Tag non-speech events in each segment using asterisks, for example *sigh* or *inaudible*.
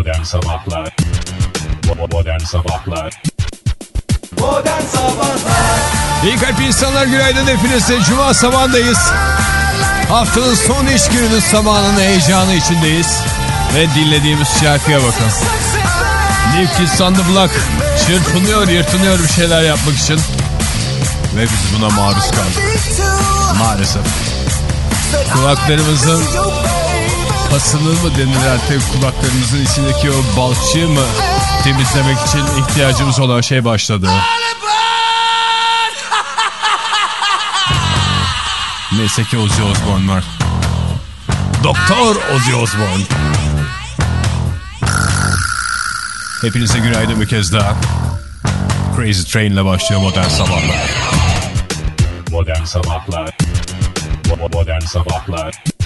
Modern Sabahlar Modern Sabahlar Modern Sabahlar İyi kalp insanlar günaydın hepinize. Cuma sabahındayız. Haftanın son iş gününün sabahının heyecanı içindeyiz. Ve dinlediğimiz şarkıya bakın. New Kids on the Block çırpınıyor yırtınıyor bir şeyler yapmak için. Ve biz buna maruz kaldık. Maalesef. Kulaklarımızın pasını mı denir artık kulaklarımızın içindeki o balçığı mı temizlemek için ihtiyacımız olan şey başladı. *laughs* Neyse ki Ozzy Osbourne var. Doktor Ozzy Osbourne. Hepinize günaydın bir kez daha. Crazy Train ile başlıyor modern sabahlar. Modern Sabahlar Modern Sabahlar Modern Sabahlar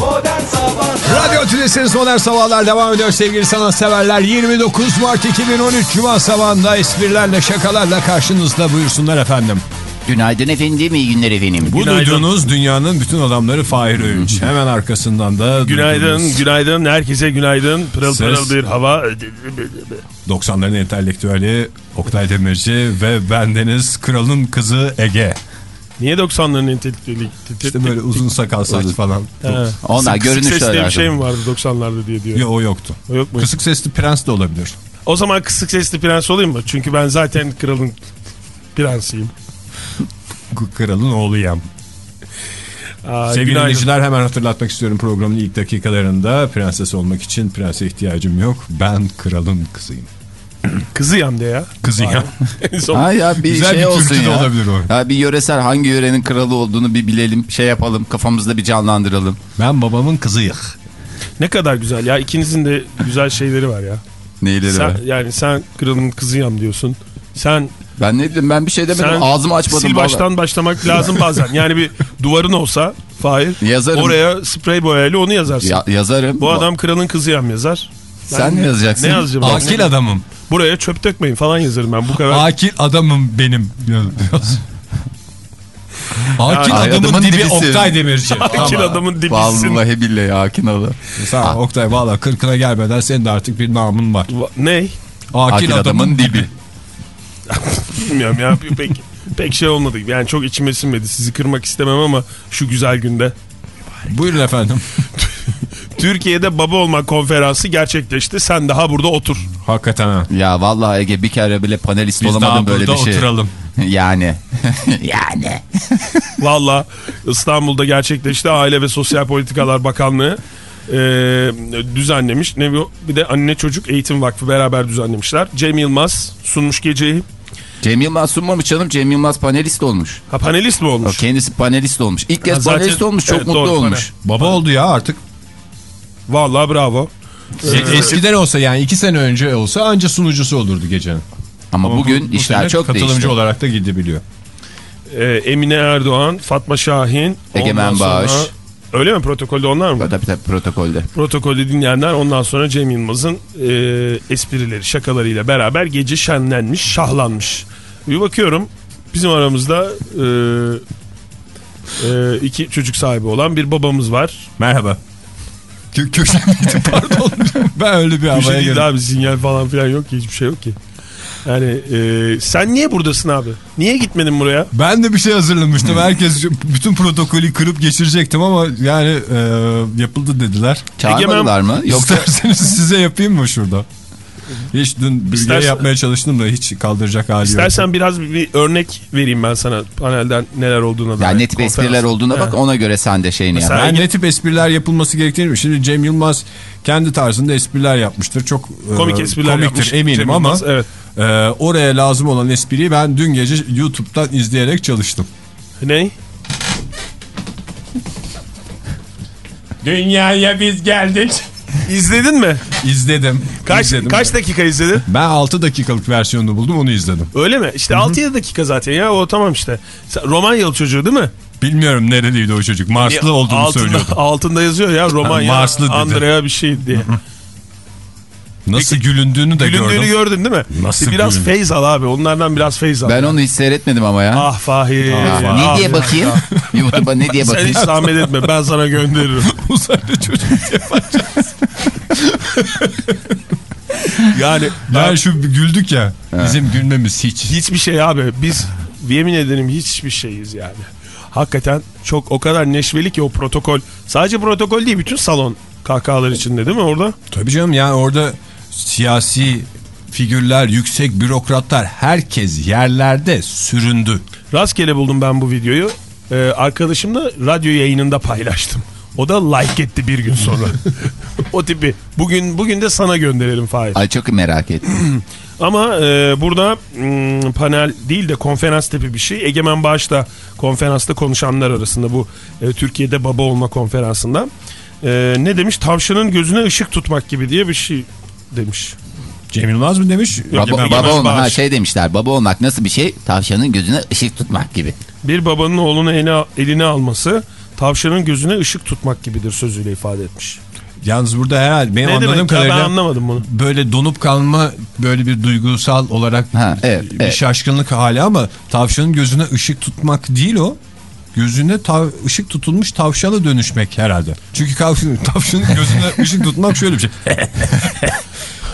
Radyo Tülesi'niz modern sabahlar devam ediyor sevgili sanatseverler. 29 Mart 2013 Cuma sabahında esprilerle şakalarla karşınızda buyursunlar efendim. Günaydın efendim, iyi günler efendim. Bu duyduğunuz dünyanın bütün adamları Fahir Öğünç. Hemen arkasından da Günaydın, duyduğunuz günaydın. Herkese günaydın. Pırıl Ses. pırıl bir hava. 90'ların entelektüeli Oktay Demirci ve bendeniz kralın kızı Ege. Niye 90'ların entelektüeli? İşte böyle uzun sakal saç falan. Onlar Kısık görünüşle ses diye bir şey mi vardı 90'larda diye diyor. Yok o yoktu. O yok mu? Kısık sesli prens de olabilir. O zaman kısık sesli prens olayım mı? Çünkü ben zaten kralın prensiyim. Kralın oğluyum. Aa, Sevgili dinleyiciler hemen hatırlatmak istiyorum programın ilk dakikalarında prenses olmak için prense ihtiyacım yok. Ben kralın kızıyım. *clears throat* Kızıyam de ya. *laughs* Son- Ha ya bir Güzel şey bir olsun ya. olabilir o. Ya bir yöresel hangi yörenin kralı olduğunu bir bilelim, şey yapalım, kafamızda bir canlandıralım. Ben babamın kızıyım. Ne kadar güzel ya. İkinizin de güzel şeyleri var ya. Neyleri var? Sen, yani sen kralın kızıyam diyorsun. Sen Ben ne dedim? Ben bir şey demedim. Sen Ağzımı açmadım. sil vallahi. baştan başlamak lazım bazen. Yani bir duvarın olsa Fahir Yazarım. oraya sprey boyayla onu yazarsın. Ya, yazarım. Bu adam kralın kızıyam yazar. Sen ne yazacaksın? Ne yazacağım? Akil adamım. Buraya çöp dökmeyin falan yazarım ben bu kadar. Akil adamım benim. Yaz. *laughs* Akil Ay, adamın adamın dibi dibisi. Oktay Demirci. Akil Tamam. adamın dibisin. Vallahi billahi Akin alı. Sen Oktay valla kırkına gelmeden senin de artık bir namın var. Va- Ne? Akil, Akil adamın, adamın dibi. dibi. *laughs* Bilmiyorum ya pek pek şey olmadı. Yani çok içime sinmedi. Sizi kırmak istemem ama şu güzel günde. Buyurun efendim. *laughs* *laughs* Türkiye'de baba olma konferansı gerçekleşti. Sen daha burada otur. Hakikaten ha. Ya vallahi Ege bir kere bile panelist Biz olamadım daha böyle burada bir şey. oturalım. *laughs* yani. *laughs* yani. Valla İstanbul'da gerçekleşti. Aile ve Sosyal Politikalar Bakanlığı e, düzenlemiş. Ne? Bir de Anne Çocuk Eğitim Vakfı beraber düzenlemişler. Cem Yılmaz sunmuş geceyi. Cem Yılmaz sunmamış canım. Cem Yılmaz panelist olmuş. Ha panelist mi O olmuş? kendisi panelist olmuş. İlk kez Ha, zaten- panelist olmuş. Çok Evet, mutlu doğru, olmuş. Baba oldu ya artık. Valla bravo. E- Eskiden olsa yani iki sene önce olsa anca sunucusu olurdu gecenin. Ama, Ama bugün bu- bu işler çok katılımcı değişti. olarak da gidebiliyor. Ee, Emine Erdoğan, Fatma Şahin. Egemen Bağış. Öyle mi protokolde onlar mı? Tabii tabii protokolde. Protokolde dinleyenler ondan sonra Cem Yılmaz'ın e, esprileri, şakalarıyla beraber gece şenlenmiş, şahlanmış. Bir bakıyorum bizim aramızda e, e, iki çocuk sahibi olan bir babamız var. Merhaba. Kö köşe miydi pardon. ben öyle bir havaya şey değil girdim. abi sinyal falan filan yok ki hiçbir şey yok ki. Yani e, sen niye buradasın abi? Niye gitmedin buraya? Ben de bir şey hazırlamıştım. Herkes bütün protokolü kırıp geçirecektim ama yani e, yapıldı dediler. Çağırmadılar mı? Yoksa İsterseniz size yapayım mı şurada? Hiç dün bilgiye İstersen- yapmaya çalıştım da hiç kaldıracak hali yok. İstersen biraz bir, bir örnek vereyim ben sana panelden neler olduğuna ya dair. ne tip espriler olduğuna bak He. ona göre sen de şeyini yap. Ben ne tip espriler yapılması gerektiğini mi? Şimdi Cem Yılmaz kendi tarzında espriler yapmıştır. Çok e, Komik espriler komiktir yapmış eminim Cem ama Yılmaz, evet. e, oraya lazım olan espriyi ben dün gece YouTube'dan izleyerek çalıştım. Ne? Dünyaya biz geldik. İzledin mi? İzledim. Kaç izledim. kaç dakika izledin? Ben 6 dakikalık versiyonunu buldum onu izledim. Öyle mi? İşte 6-7 dakika zaten ya o tamam işte. Sen- Romanyalı çocuğu değil mi? Bilmiyorum nereliydi o çocuk. Marslı olduğunu altında, söylüyordu. *laughs* Altında yazıyor ya Romanya. Marslı dedi. Andrea bir şey diye. Nasıl gülündüğünü de Gülündüğünü gördüm. gördün değil mi? Nasıl İşte biraz gülündü? feyz al abi. Onlardan biraz feyz al. Ben onu hiç seyretmedim ama ya. Ah Fahir. Ah, ne ah diye bakayım? *laughs* YouTube'a ne diye Sen bakayım? hiç zahmet etme. Ben sana gönderirim. *laughs* Uzaylı çocuk diye bakacağız. *laughs* Yani Yani şu güldük ya. Bizim gülmemiz hiç. hiçbir şey abi. Biz yemin ederim hiçbir şeyiz yani. Hakikaten çok o kadar neşveli ki o protokol. Sadece protokol değil bütün salon kahkahalar içinde değil mi orada? Tabii canım yani orada siyasi figürler, yüksek bürokratlar herkes yerlerde süründü. Rastgele buldum ben bu videoyu. Ee, arkadaşım da radyo yayınında paylaştım. O da like etti bir gün sonra. *laughs* o tipi. Bugün bugün de sana gönderelim Fahir. Ay çok merak ettim. *clears throat* Ama e, burada mm, panel değil de konferans tipi bir şey. Egemen Bağış'ta konferansta konuşanlar arasında bu e, Türkiye'de baba olma konferansında. E, ne demiş? Tavşanın gözüne ışık tutmak gibi diye bir şey demiş. Cem Yılmaz mı demiş? baba, Egemen baba olmak ha şey demişler. Baba olmak nasıl bir şey? Tavşanın gözüne ışık tutmak gibi. Bir babanın oğlunu eline, eline alması tavşanın gözüne ışık tutmak gibidir sözüyle ifade etmiş. Yalnız burada herhalde benim Ne anladığım demek ya ben kadarıyla anlamadım bunu. böyle donup kalma böyle bir duygusal olarak Ha, evet, bir evet. şaşkınlık hali ama tavşanın gözüne ışık tutmak değil o. Gözüne tav ışık tutulmuş tavşana dönüşmek herhalde. Çünkü tavşanın, tavşanın gözüne ışık tutmak şöyle bir şey. *laughs*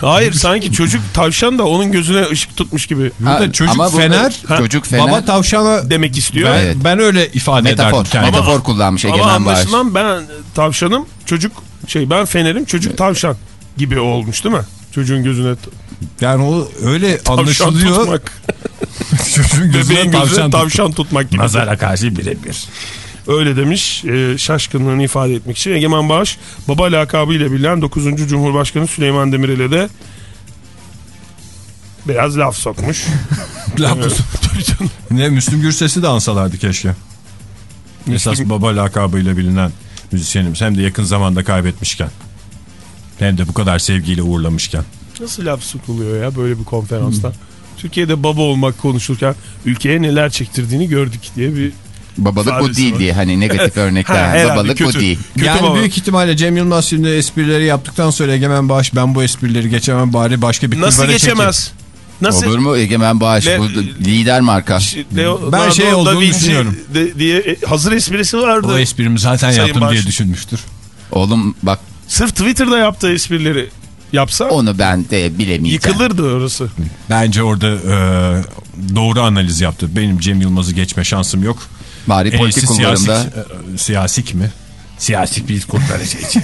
Hayır sanki çocuk tavşan da onun gözüne ışık tutmuş gibi Burada Ha, çocuk ama burada fener, Çocuk fener. baba tavşana demek istiyor. ben, Evet. ben öyle ifade metafor. ederdim kendime. Metafor kullanmış Ama Egemen Bağış. anlaşılan ben tavşanım çocuk şey ben fenerim çocuk tavşan gibi olmuş değil mi? Çocuğun gözüne Yani o öyle tavşan anlaşılıyor. tutmak. *laughs* Çocuğun gözüne Bebeğin gözüne tavşan, tavşan, tutmak gibi. Nazara karşı birebir. Öyle demiş e, şaşkınlığını ifade etmek için. Egemen Bağış baba lakabıyla bilinen 9. Cumhurbaşkanı Süleyman Demirel'e de biraz laf sokmuş. *laughs* Laf- canım. Ne Müslüm Gürses'i de ansalardı keşke. Esas baba lakabıyla bilinen müzisyenimiz. Hem de yakın zamanda kaybetmişken. Hem de bu kadar sevgiyle uğurlamışken. Nasıl laf sokuluyor ya böyle bir konferansta? Türkiye'de baba olmak konuşurken ülkeye neler çektirdiğini gördük diye bir Babalık bu değil var. diye hani negatif *laughs* Ha, örnekler. herhalde Babalık bu kötü. değil. Kötü yani baba. büyük ihtimalle Cem Yılmaz şimdi esprileri yaptıktan sonra Egemen Bağış ben bu esprileri geçemem bari başka bir Nasıl geçemez? Nasıl? Olur mu Egemen Bağış? Le- Bu lider marka. Leo- Ben şey olduğunu Vinci düşünüyorum. de- diye e, hazır esprisi vardı. O esprimi zaten Sayın yaptım Bağış. diye düşünmüştür. Oğlum bak Sırf Twitter'da yaptığı esprileri yapsa onu ben de bilemeyeceğim. yıkılırdı orası. Bence orada e, doğru analiz yaptı. Benim Cem Yılmaz'ı geçme şansım yok. Bari En politik siyasik, konularında e, siyasik mi? Siyasik bir kurtarıcı *laughs*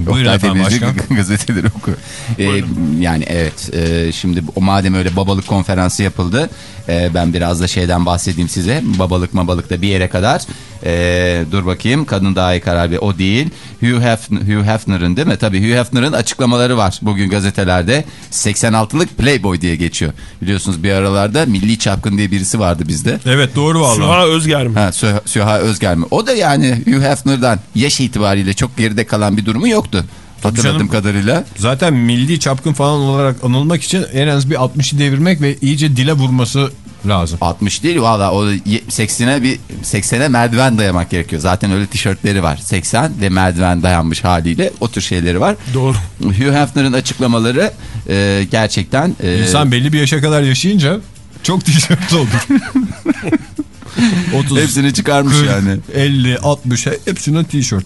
Buyurun efendim başkan. *laughs* gazeteleri oku. Ee, yani evet e, şimdi o madem öyle babalık konferansı yapıldı e, ben biraz da şeyden bahsedeyim size. Babalık mabalık da bir yere kadar. E, dur bakayım kadın daha iyi karar ver. O değil. Hugh, Hefner, Hugh Hefner'ın değil mi? Tabii Hugh Hefner'ın açıklamaları var bugün gazetelerde. 86'lık Playboy diye geçiyor. Biliyorsunuz bir aralarda Milli Çapkın diye birisi vardı bizde. Evet doğru vallahi. Süha Özger mi? Ha, Sü- Süha Özger mi? O da yani Hugh Hefner'dan yaş itibariyle çok geride kalan bir durumu yoktu. Hatırladığım canım. kadarıyla. Zaten milli çapkın falan olarak anılmak için en az bir 60'ı devirmek ve iyice dile vurması lazım. 60 değil valla o ye- 80'e bir 80'e merdiven dayamak gerekiyor. Zaten öyle tişörtleri var. 80 ve merdiven dayanmış haliyle o tür şeyleri var. Doğru. Hugh Hefner'ın açıklamaları e, gerçekten e, İnsan belli bir yaşa kadar yaşayınca çok tişört olur. 30, *laughs* hepsini çıkarmış 40, yani. 50, 60 hepsinin tişört.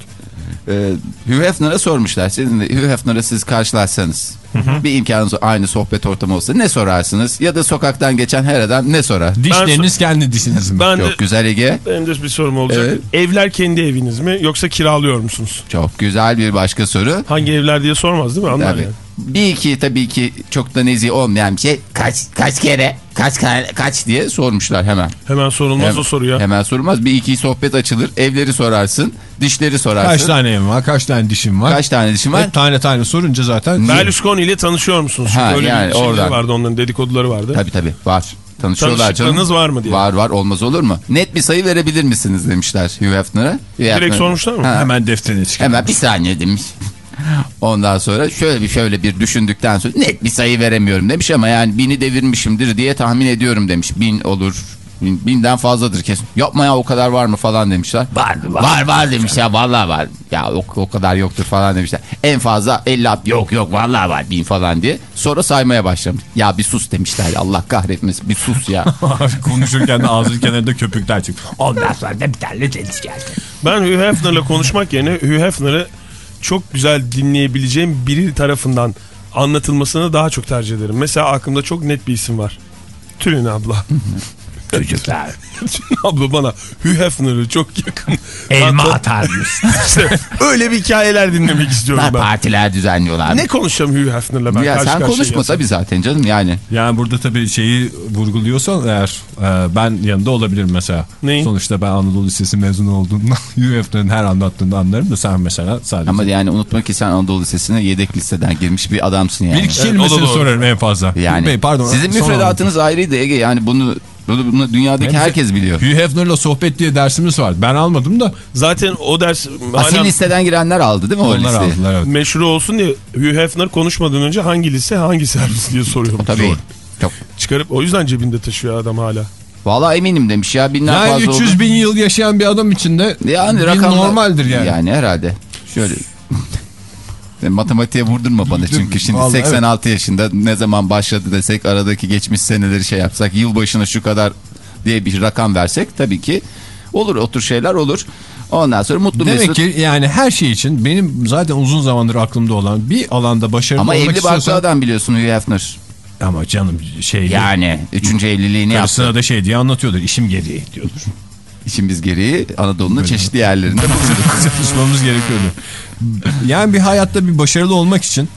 E, Hugh Hefner'a sormuşlar. Sizin de Hugh Hefner'a siz karşılaşsanız bir imkanınız aynı sohbet ortamı olsa ne sorarsınız? Ya da sokaktan geçen her adam ne sorar? Dişleriniz kendi dişiniz mi? Ben de, Çok güzel Ege. benim de bir sorum olacak. Evet. Evler kendi eviniz mi yoksa kiralıyor musunuz? Çok güzel bir başka soru. Hangi evler diye sormaz değil mi? Anlar Tabii. yani. Bir iki tabii ki çok da nezih olmayan bir şey. Kaç kaç kere kaç kaç diye sormuşlar hemen. Hemen sorulmaz Hem- o soru ya. Hemen sorulmaz. Bir iki sohbet açılır. Evleri sorarsın. Dişleri sorarsın. Kaç tane evim var? Kaç tane dişim var? Kaç tane dişin var? Hep tane tane sorunca zaten. Berlusconi ile tanışıyor musunuz? Ha, Öyle yani bir oradan. vardı onların dedikoduları vardı. Tabii tabii var. Tanışıyorlar canım. Var mı diye. Var var olmaz olur mu? Net bir sayı verebilir misiniz demişler Hugh Hefner'a. Direkt Hefner- sormuşlar mı? Ha, Hemen defterine çıkıyor. Hemen bir saniye demiş. *laughs* Ondan sonra şöyle bir şöyle bir düşündükten sonra net bir sayı veremiyorum demiş ama yani bini devirmişimdir diye tahmin ediyorum demiş. Bin olur. Bin, binden fazladır kesin. Yapma ya o kadar var mı falan demişler. Var var. Var var demiş ya vallahi var. Ya o, o kadar yoktur falan demişler. En fazla 50 at- yok yok vallahi var bin falan diye. Sonra saymaya başlamış. Ya bir sus demişler Allah kahretmesin bir sus ya. *laughs* Konuşurken de ağzının kenarında köpükler çıktı. Ondan sonra da bir tane deniz geldi. Ben Hugh Hefner'la konuşmak yerine Hugh Hefner'ı çok güzel dinleyebileceğim biri tarafından anlatılmasını daha çok tercih ederim. Mesela aklımda çok net bir isim var. Tülin abla. *laughs* Çocuklar. *laughs* Abla bana Hugh Hefner'ı çok yakın. Elma atarmış. *laughs* işte öyle bir hikayeler dinlemek istiyorum ben. Partiler düzenliyorlar. Ne konuşacağım Hugh Hefner'la ben ya karşı sen konuşma tabii zaten canım yani. Yani burada tabii şeyi vurguluyorsan eğer e, ben yanında olabilirim mesela. Neyi? Sonuçta ben Anadolu Lisesi mezunu olduğumda *laughs* UF'lerin her anlattığını anlarım da sen mesela sadece. Ama yani unutma ki sen Anadolu Lisesi'ne yedek listeden girmiş bir adamsın yani. bir Evet, kelimesini doğru. sorarım en fazla. Yani Bey, pardon. sizin müfredatınız ayrıydı Ege yani bunu, bunu, bunu dünyadaki anlatayım. herkes biliyor. Hugh Hefner'la sohbet diye dersimiz var. Ben almadım da Zaten o ders Asil hala listeden girenler aldı değil mi o onlar listeyi? aldılar. Evet. meşhur olsun diye Hugh Hefner konuşmadan önce hangi lise hangi servis diye soruyorum. Tabii. Çok. Çıkarıp o yüzden cebinde taşıyor adam hala. Vallahi eminim demiş ya binden Yani fazla 300 oldu. bin yıl yaşayan bir adam için de Yani bin rakamlar- normaldir yani. Yani herhalde. Şöyle *laughs* Matematiğe vurdurma bana çünkü şimdi Vallahi 86 yaşında ne zaman başladı desek aradaki geçmiş seneleri şey yapsak yılbaşına şu kadar diye bir rakam versek tabii ki olur otur şeyler olur. Ondan sonra mutlu Demek mesut. ki yani her şey için benim zaten uzun zamandır aklımda olan bir alanda başarılı Ama olmak evli barklı istiyorsan... adam biliyorsun Hugh Hefner. Ama canım şey Yani üçüncü evliliğini karısına yaptı. da şey diye anlatıyordur. İşim gereği diyordur. İşimiz gereği Anadolu'nun çeşitli yerlerinde *laughs* Çalışmamız gerekiyordu. Yani bir hayatta bir başarılı olmak için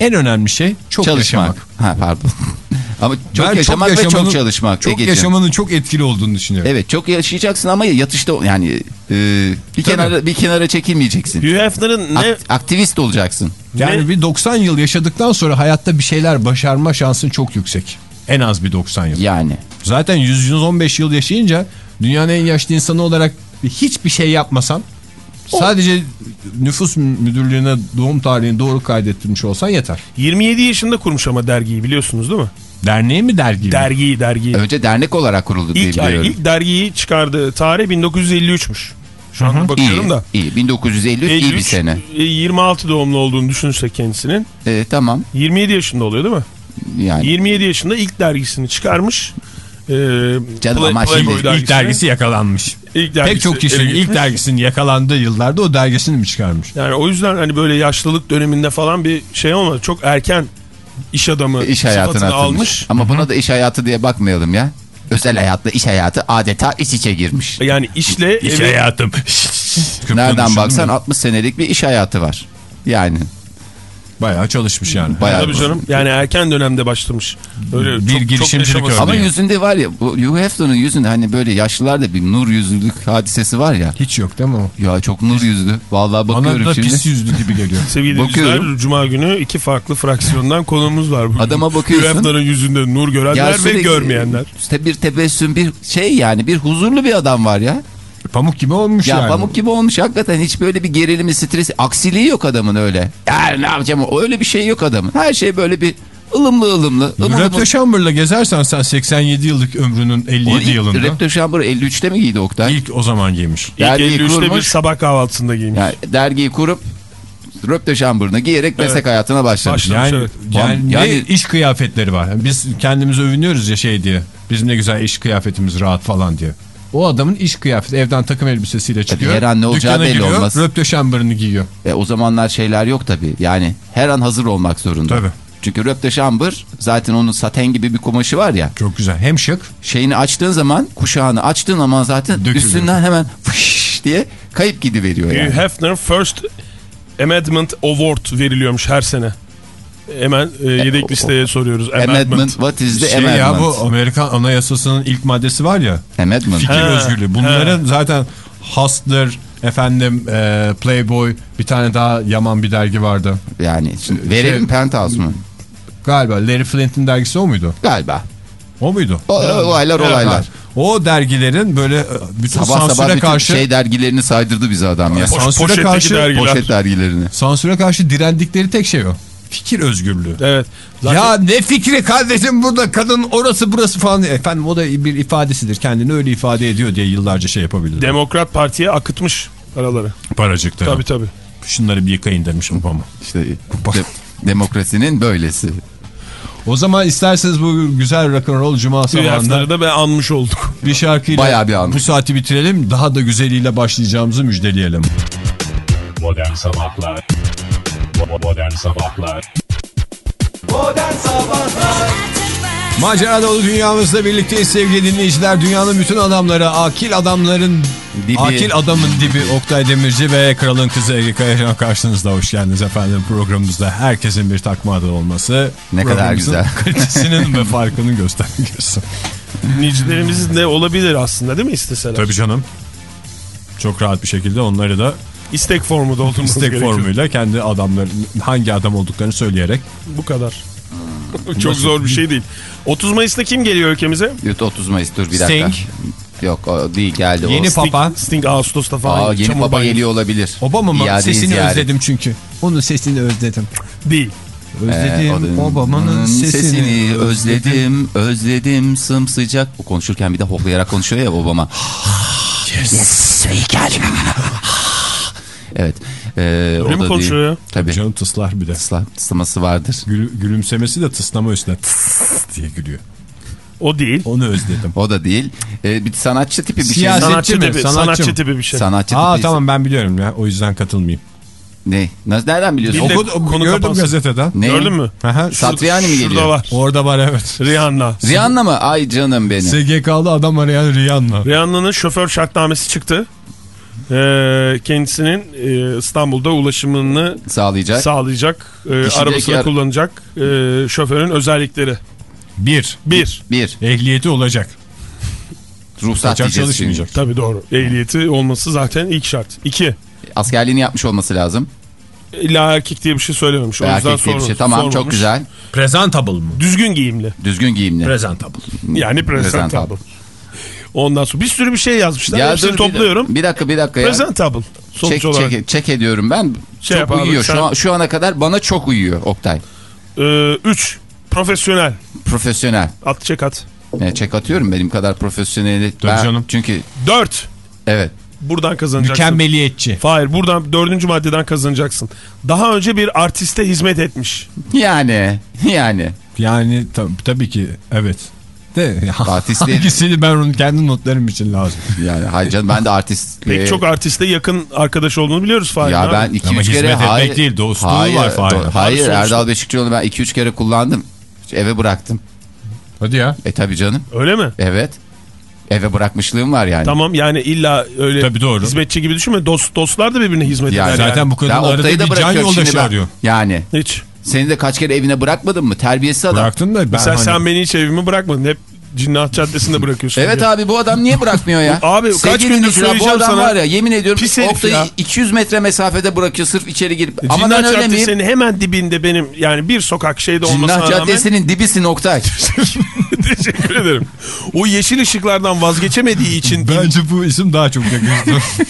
en önemli şey çok çalışmak. yaşamak. Ha pardon. *laughs* Ama çok Ben yaşamak ve çok çalışmak. Çok Egeciğim. yaşamanın çok etkili olduğunu düşünüyorum. Evet çok yaşayacaksın ama yatışta yani e, bir kenara bir kenara çekilmeyeceksin. Hugh Hefner'ın ne Ak- aktivist olacaksın. Yani Ne? bir 90 yıl yaşadıktan sonra hayatta bir şeyler başarma şansın çok yüksek. En az bir 90 yıl. Yani Zaten 100-115 yıl yaşayınca dünyanın en yaşlı insanı olarak hiçbir şey yapmasan sadece nüfus müdürlüğüne doğum tarihini doğru kaydettirmiş olsan yeter. 27 yaşında kurmuş ama dergiyi biliyorsunuz değil mi? Derneği mi dergi mi? Dergiyi dergiyi. önce dernek olarak kuruldu diye İlk, ay- biliyorum. ilk dergiyi çıkardığı tarih 1953'müş. Şu anda bakıyorum iyi, da. iyi. 1953 iyi bir 53, sene. e, 26 doğumlu olduğunu düşünürsek kendisinin. E, tamam 27 yaşında oluyor değil mi? yani 27 yaşında ilk dergisini çıkarmış. Ee, Canım ama Playboy şimdi dergisini. İlk dergisi yakalanmış. İlk dergisi Pek çok kişinin ilk dergisinin yakalandığı yıllarda o dergisini mi çıkarmış? Yani o yüzden hani böyle yaşlılık döneminde falan bir şey olmadı. Çok erken iş adamı iş hayatına atılmış. almış. Ama buna da iş hayatı diye bakmayalım ya. Özel hayatla iş hayatı adeta iç içe girmiş. Yani işle evi- hayatım. *laughs* Nereden baksan 60 senelik bir iş hayatı var. Yani Bayağı çalışmış yani. bayağı Tabii canım. Yani erken dönemde başlamış. Öyle Bir çok, çok girişimcilik yaşaması- örneği. Ama yüzünde var ya bu Hugh Hefner'ın yüzünde hani böyle yaşlılarda bir nur yüzlülük hadisesi var ya. Hiç yok değil mi o? Ya çok nur yüzlü. Vallahi Bana bakıyorum da şimdi. pis yüzlü gibi geliyor. *laughs* Sevgili Bakıyorum. Cuma günü iki farklı fraksiyondan konuğumuz var. Bugün. Adama bakıyorsun. Hugh Hefner'ın yüzünde nur görenler ve görmeyenler. İşte bir tebessüm bir şey yani bir huzurlu bir adam var ya. Pamuk gibi olmuş Ya yani. pamuk gibi olmuş hakikaten hiç böyle bir gerilimi stresi aksiliği yok adamın öyle. Ya ne yapacağım öyle bir şey yok adamın. Her şey böyle bir ılımlı ılımlı. Raptor Chamber'la gezersen sen 87 yıllık ömrünün 57 yılında Raptor Chamber 53'te mi giydi Oktay? ilk o zaman giymiş. İlk Dergiyi 53'te bir kurmuş. sabah kahvaltısında giymiş. Yani dergiyi kurup Raptor Chamber'ını giyerek meslek hayatına başlamış. Yani, evet. yani, Yani- ne iş kıyafetleri var. Yani Biz kendimizi övünüyoruz ya şey diye. Bizim ne güzel iş kıyafetimiz rahat falan diye. O adamın iş kıyafeti evden takım elbisesiyle çıkıyor. her an ne olacağı belli giriyor, olmaz. Röpte şambırını giyiyor. E, o zamanlar şeyler yok tabii. Yani her an hazır olmak zorunda. Tabii. Çünkü Raptor Chamber zaten onun saten gibi bir kumaşı var ya. Çok güzel. Hem şık Şeyini açtığın zaman kuşağını açtığın zaman zaten Dökülüyor. üstünden hemen fış diye kayıp gidiveriyor yani. Hugh Hefner First Amendment Award veriliyormuş her sene. Hemen e, yedek o- listeye soruyoruz. Amendment. What is the şey amendment? ya bu Amerikan Anayasası'nın ilk maddesi var ya. Amendment. Fikir Ha, özgürlüğü. Bunların zaten Hustler, efendim e, Playboy, bir tane daha yaman bir dergi vardı. Yani verelim Şey- Penthouse mu? Galiba Larry Flint'in dergisi o muydu? Galiba. O muydu? O, olaylar olaylar. O dergilerin böyle e, bütün Sabah sansüre sabah bütün karşı şey dergilerini saydırdı bize adam ya. Poş- Sansüre karşı dergiler. Poşet dergilerini. sansüre karşı direndikleri tek şey o. Fikir özgürlüğü. Evet. Zaten Ya ne fikri kardeşim burada kadın orası burası falan. Efendim o da bir ifadesidir. Kendini öyle ifade ediyor diye yıllarca şey yapabilir. Demokrat Parti'ye akıtmış paraları. Paracıkları. Tabii tabii. Şunları bir yıkayın demiş Obama. İşte de- demokrasinin böylesi. O zaman isterseniz bu güzel rock'n'roll cuma sabahında da ben anmış olduk. *laughs* bir şarkıyla Bayağı bir an. bu saati bitirelim. Daha da güzeliyle başlayacağımızı müjdeleyelim. Modern Sabahlar Modern Sabahlar Modern Sabahlar Macera dolu dünyamızda birlikteyiz sevgili dinleyiciler. Dünyanın bütün adamları, akil adamların, Dibi. akil adamın dibi Oktay Demirci ve Kralın Kızı Ege Kayacan karşınızda. Hoş geldiniz efendim programımızda. Herkesin bir takma adı olması. Ne kadar güzel. *laughs* kalitesinin ve farkının göstergesi. Dinleyicilerimiz de olabilir aslında değil mi isteseler? Tabii canım. Çok rahat bir şekilde onları da İstek formu doldurmanız istek gerekiyor. formuyla kendi adamların hangi adam olduklarını söyleyerek. Bu kadar. *laughs* Çok zor bir şey değil. 30 Mayıs'ta kim geliyor ülkemize? Yut 30 Mayıs dur bir dakika. Sting. Yok o değil geldi o. Yeni Sting, Papa. Sting Ağustos'ta falan. Aa, yeni Çamur papa banyosu. geliyor olabilir. Obama mı? İade Sesini ziyaret. özledim çünkü. Onun sesini özledim. Değil. Özledim Ee, o Obama'nın sesini, özledim, özledim sımsıcak. O konuşurken bir de hoplayarak konuşuyor ya Obama. yes, we can. Evet. Ee, Öyle o mi da konuşuyor değil. ya? Tabii. Canım tıslar bir de. Tısla, tıslaması vardır. Gül, gülümsemesi de tıslama üstüne tıs diye gülüyor. O değil. Onu özledim. O da değil. Ee, bir sanatçı tipi bir şey. Siyasetçi Sanatçı mi? tipi, Sanatçı sanatçı tipi bir şey. Sanatçı Aa tipi. tamam ben biliyorum ya o yüzden katılmayayım. Ne? Nasıl, nereden biliyorsun? Bir de- Okudum, konu gördüm kapansın. gazeteden. Ne? Gördün mü? Satriani mi geliyor? Şurada var. Orada var evet. Rihanna. Rihanna mı? Ay canım benim. SGK'lı adam arayan Rihanna. Rihanna'nın şoför şartnamesi çıktı. Ee, kendisinin e, İstanbul'da ulaşımını Sağlayacak. sağlayacak, e, arabasını ar- kullanacak e, şoförün özellikleri. Bir. Bir, bir. Ehliyeti olacak. Ruhsat çalışmayacak. şimdi. tabii doğru. Ehliyeti olması zaten ilk şart. İki, Askerliğini yapmış olması lazım. illa erkek diye bir şey söylememiş. O yüzden Erkek diye bir şey. Tamam çok sormamış. güzel. Presentable mı? Düzgün giyimli. Düzgün giyimli. Presentable. Yani presentable. Presentable. Ondan sonra bir sürü bir şey yazmışlar. Ya Hepsini dur, topluyorum. Bir dakika bir dakika ya. Presentable. Sonuç Çek, olarak. çek, çek ediyorum ben. Şey çok abi, uyuyor. sen- Şu, an, şu ana kadar bana çok uyuyor Oktay. Ee, üç, profesyonel. Profesyonel. At çek at. Yani çek atıyorum benim kadar profesyoneli. Tabii Ben- canım. Çünkü Dört, evet. buradan kazanacaksın. Mükemmeliyetçi. Hayır buradan dördüncü maddeden kazanacaksın. Daha önce bir artiste hizmet etmiş. Yani yani. Yani tab- tabii ki evet. De *laughs* Artist değil. hangisini ben onun kendi notlarım için lazım. Yani hayır canım ben de artist. Pek e, çok artiste yakın arkadaş olduğunu biliyoruz Fahir. Ya abi. ben 2-3 Ama kere hizmet etmek hayır, değil, dostluğu hayır, var Fahir. do- Hayır Sonuçta. Erdal Beşikçioğlu ben 2-3 kere kullandım. Eve bıraktım. Hadi ya. E tabi canım. Öyle mi? Evet. Eve bırakmışlığım var yani. Tamam yani illa öyle Tabii doğru. hizmetçi gibi düşünme. Dost, dostlar da birbirine hizmet Yani eder. Zaten yani. bu kadın Ya arada bir can yoldaşı arıyor. Yani. Hiç. Seni de kaç kere evine bırakmadın mı? Terbiyesiz adam. Bıraktın da ben Mesela hani... sen beni hiç evime bırakmadın. Hep Cinnat Caddesi'nde bırakıyorsun. Evet abi bu adam niye bırakmıyor ya? *laughs* Abi, kaç Sevgili gündür dinleyiciler, bu söyleyeceğim adam sana. var ya yemin ediyorum Pis Oktay'ı ya. 200 metre mesafede bırakıyor sırf içeri girip. Ama Cinnat ben öyle miyim? Caddesi'nin hemen dibinde benim yani bir sokak şeyde olmasına Cinnat rağmen Caddesi'nin dibisin Oktay. *laughs* teşekkür ederim. O yeşil ışıklardan vazgeçemediği için Bence bu isim daha çok yakıştı.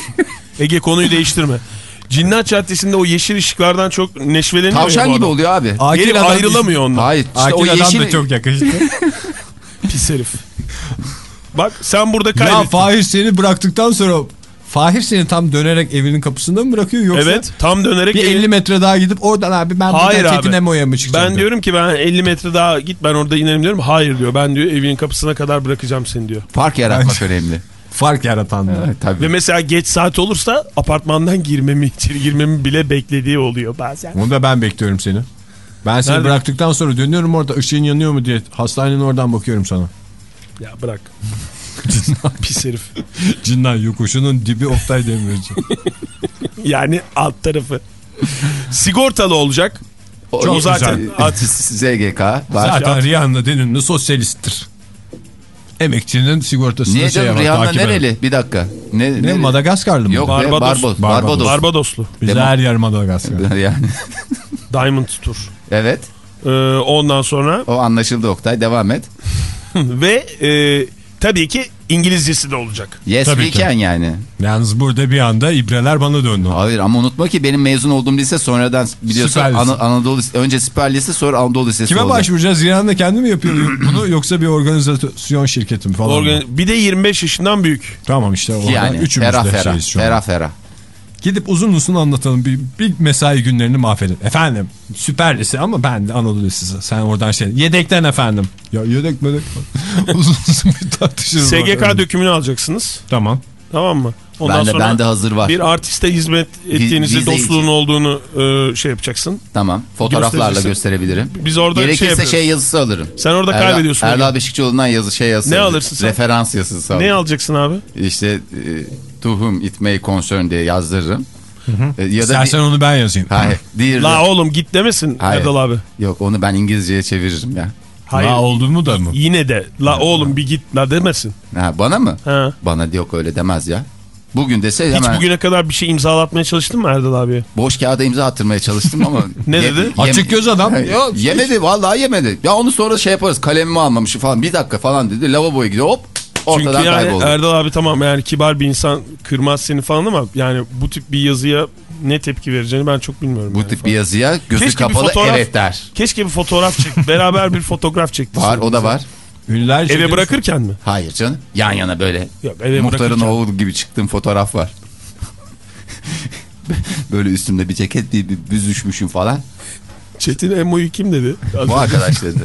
Ege konuyu değiştirme. Cinnat Caddesi'nde o yeşil ışıklardan çok neşveleniyor ya Tavşan gibi adam. oluyor abi. Akil Gelip adam ayrılamıyor ondan. Hayır işte Akil o adam yeşil... da çok yakıştı. *laughs* Pis herif. Bak sen burada ya kaybettin. Fahir seni bıraktıktan sonra Fahir seni tam dönerek evinin kapısında mı bırakıyor yoksa evet tam dönerek bir evin- 50 metre daha gidip oradan abi ben Hayır buradan abi. Çetinemo'ya mı çıkacağım? Ben diyor. diyorum ki ben 50 metre daha git ben orada inerim diyorum. Hayır diyor. Ben diyor evinin kapısına kadar bırakacağım seni diyor. Fark yaratmak önemli. Fark yaratan da. Evet, tabii. Ve mesela geç saat olursa apartmandan girmemi, içeri girmemi bile beklediği oluyor bazen. Onu da ben bekliyorum seni. Ben seni Nerede? bıraktıktan sonra dönüyorum orada ışığın yanıyor mu diye hastanenin oradan bakıyorum sana. Ya bırak. *laughs* Pis herif. Cinnan yokuşunun dibi Oktay Demirci. *laughs* Yani alt tarafı. Sigortalı olacak. O, Çok o zaten- *laughs* var. Zaten Rihanna denimli sosyalisttir. Emekçinin sigortasını Niye şey canım yapar, Rihanna nereli? Bir dakika. Ne, Ne nereli? Madagaskarlı mı? Yok Barbados. Barbados. Barbados. Barbados. Barbadoslu. Biz Demo- her yer Madagaskar. *laughs* yani. Diamond Tour. evet. Ee, ondan sonra O anlaşıldı Oktay. Devam et. *laughs* ve e, tabii ki İngilizcesi de olacak. Yes Tabii we ki. can yani. Yalnız burada bir anda ibreler bana döndü. Hayır ama unutma ki benim mezun olduğum lise sonradan biliyorsun. Ana- Anadolu önce Süper Lise sonra Anadolu Lisesi Kime oldu. başvuracağız? Rihanna kendi mi yapıyor *clears throat* bunu yoksa bir organizasyon şirketi mi falan mı? Organ- bir de 25 yaşından büyük. Tamam işte Yani üçümüz ferah de ferah. an. Ferah ferah. Gidip uzun uzun anlatalım. Bir, bir mesai günlerini mahvedin. Efendim süper lise ama ben de Anadolu Lisesi. Sen oradan şey. Yedekten efendim. Ya yedek medek. *laughs* uzun uzun bir tartışırız. SGK dökümünü alacaksınız. Tamam. Tamam mı? Ben de- bende hazır var. Bir artiste hizmet ettiğinizi, vize dostluğun için. olduğunu e, şey yapacaksın. Tamam. Fotoğraflarla gösterebilirim. Biz orada Gerekirse şey yapıyoruz. şey yazısı alırım. Sen orada Erdal- kaybediyorsun. Erdal Beşikçioğlu'ndan yazı şey yazısı. Ne alırım. alırsın sen? Referans yazısı Ne alırım. alacaksın abi? İşte e, to whom it may concern diye yazdırırım. E, ya da İstersen onu ben yazayım. Hayır. Dear La oğlum git demesin Hayır. Erdal abi. Yok onu ben İngilizceye çeviririm ya. Hayır. La oldu mu da mı? Yine de la oğlum bir git la demesin. Ha, bana mı? Ha. Bana yok öyle demez ya. Bugün dese Hiç hemen bugüne kadar bir şey imzalatmaya çalıştın mı Erdal abiye? boş kağıda imza attırmaya çalıştım ama. *laughs* Ne dedi? Açık göz adam. Ya, yemedi vallahi yemedi. Ya onu sonra şey yaparız kalemimi almamışım falan bir dakika falan dedi. Lavaboya gidiyor hop ortadan Çünkü yani kayboldu. Erdal abi tamam yani kibar bir insan kırmaz seni falan ama yani bu tip bir yazıya ne tepki vereceğini ben çok bilmiyorum. Bu yani tip falan. bir yazıya gözü Keşke kapalı fotoğraf- evet der. Keşke bir fotoğraf çek. *laughs* beraber bir fotoğraf çekti. Var o da var. Ünlüler Eve bırakırken mi? Hayır canım. Yan yana böyle. Yok eve Muhtarın oğlu gibi çıktığım fotoğraf var. *laughs* böyle üstümde bir ceket bir, bir büzüşmüşüm falan. Çetin Emo'yu kim dedi? Bu arkadaş dedi.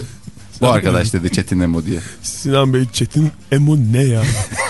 Bu arkadaş dedi Çetin Emo diye. Sinan Bey Çetin Emo ne ya? *laughs*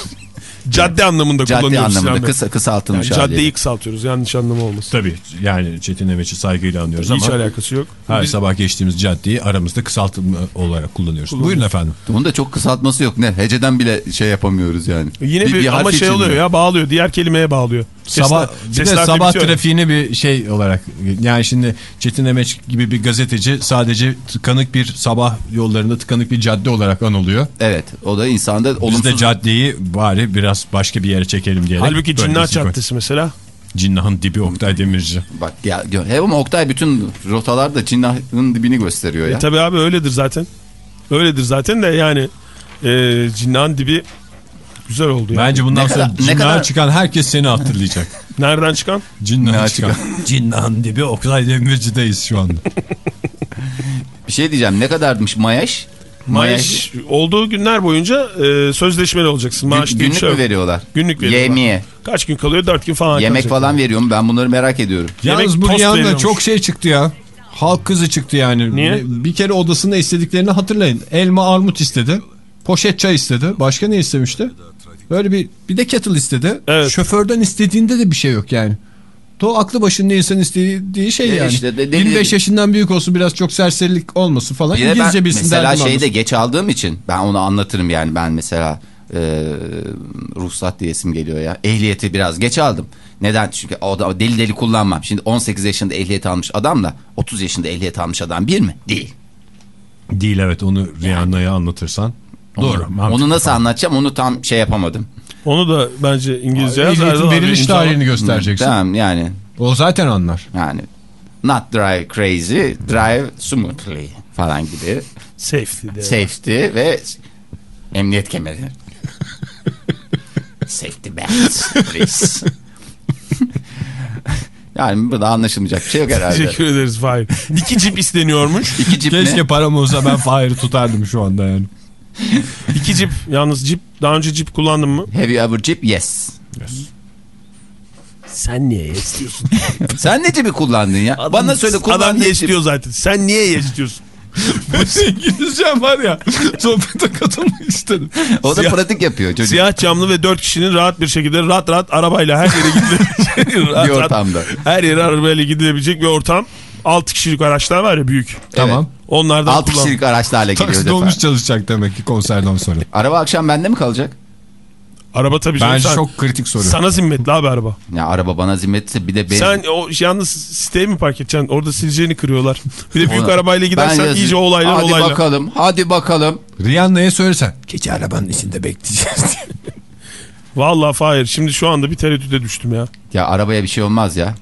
Cadde anlamında Cadde kullanıyoruz Sinan anlamında kısa kısaltılmış Yani hali. caddeyi kısaltıyoruz yanlış anlama olmasın. Tabii yani Çetin Emeç'i saygıyla anlıyoruz Hiç ama alakası yok. her Biz- sabah geçtiğimiz caddeyi aramızda kısaltım olarak kullanıyoruz. Buyurun efendim. Onun da çok kısaltması yok ne? Heceden bile şey yapamıyoruz yani. Yine bir, harf ama şey oluyor ya bağlıyor diğer kelimeye bağlıyor. Sabah bir de sabah trafiğini bir şey olarak yani şimdi Çetin Emeç gibi bir gazeteci sadece tıkanık bir sabah yollarında tıkanık bir cadde olarak anılıyor. Evet o da insanda Biz olumsuz. de caddeyi bari biraz başka bir yere çekelim diyerek. Halbuki Cinnah. Caddesi mesela. Cinnah'ın dibi Oktay Demirci. Bak ya he ama Oktay bütün rotalarda Cinnah'ın dibini gösteriyor ya. E tabi abi öyledir zaten. Öyledir zaten de yani e, Cinnah'ın dibi güzel oldu ya. Bence bundan Ne sonra kadar- ne Cinnah'a kadar- çıkan herkes seni hatırlayacak. *laughs* Nereden çıkan? Cinnah'a Ne çıkan. *laughs* Cinnah'ın dibi Oktay Demirci'deyiz şu anda. Bir şey diyeceğim ne kadarmış Mayaş? Maaş olduğu günler boyunca e, sözleşmeli olacaksın. Maaş Gün- günlük şey mü veriyorlar? Günlük veriyorlar. Yemeğe. Kaç gün kalıyor? Dört gün falan Yemek falan veriyor mu? Ben bunları merak ediyorum. Yemek Yalnız bu veriyormuş. çok şey çıktı ya. Halk kızı çıktı yani. Niye? Bir kere odasında istediklerini hatırlayın. Elma armut istedi. Poşet çay istedi. Başka ne istemişti? Böyle bir bir de kettle istedi. Evet. Şoförden istediğinde de bir şey yok yani. To aklı başında insan istediği şey E yani. işte de- de- 25 yaşından büyük olsun biraz çok serserilik olmasın falan. Bir de ben İngilizce bilsin mesela şeyde olmasın. geç aldığım için ben onu anlatırım yani ben mesela e, ruhsat diyesim geliyor ya. Ehliyeti biraz geç aldım. Neden? Çünkü o da deli deli kullanmam. Şimdi 18 yaşında ehliyet almış adamla 30 yaşında ehliyet almış adam bir mi? Değil. Değil evet onu Rihanna'ya anlatırsan. Doğru. Onu, onu nasıl anlatacağım onu tam şey yapamadım. Onu da bence İngilizce yaz. Ehliyetin veriliş tarihini göstereceksin. Tamam yani O zaten anlar. yani not drive crazy drive smoothly falan gibi Safety de. safety ve emniyet kemeri. *laughs* safety belts please. *laughs* yani burada anlaşılmayacak bir şey yok herhalde. Teşekkür ederiz Fahir. İki cip *laughs* isteniyormuş. İki cip Keşke ne? param olsa ben Fahir'i tutardım şu anda yani. *laughs* İki cip. Yalnız cip. Daha önce cip kullandın mı? Have you ever jeep? Yes. Sen niye istiyorsun? *laughs* Sen ne cipi kullandın ya? Bana söyle Adam kullandın ye cip. istiyor zaten. Sen niye ye istiyorsun? *laughs* İngilizcem var ya sohbete katılmak istedim. O da Siyah- pratik yapıyor çocuk. Siyah camlı ve dört kişinin rahat bir şekilde rahat rahat arabayla her yere gidilebilecek. rahat Bir rahat ortamda. Her yere arabayla gidilebilecek bir ortam. 6 kişilik araçlar var ya büyük. Tamam. Onlardan 6 kullan. kişilik araçlarla *laughs* Taksi geliyor. dolmuş defa. çalışacak demek ki konserden sonra. Araba akşam bende mi kalacak? Araba tabii canım. Bence sen- çok kritik soru. Sana zimmetli abi araba. Ya araba bana zimmetse bir de benim. Sen o yalnız siteye mi park edeceksin? Orada sileceğini kırıyorlar. *laughs* Bir de büyük Ona- arabayla gidersen Ben yazı- iyice olaylar Hadi olaylar. bakalım hadi bakalım. Rihanna'ya söylesen. Gece arabanın içinde bekleyeceğiz diye. *laughs* Vallahi Fahir şimdi şu anda bir tereddüte düştüm ya. Ya arabaya bir şey olmaz ya.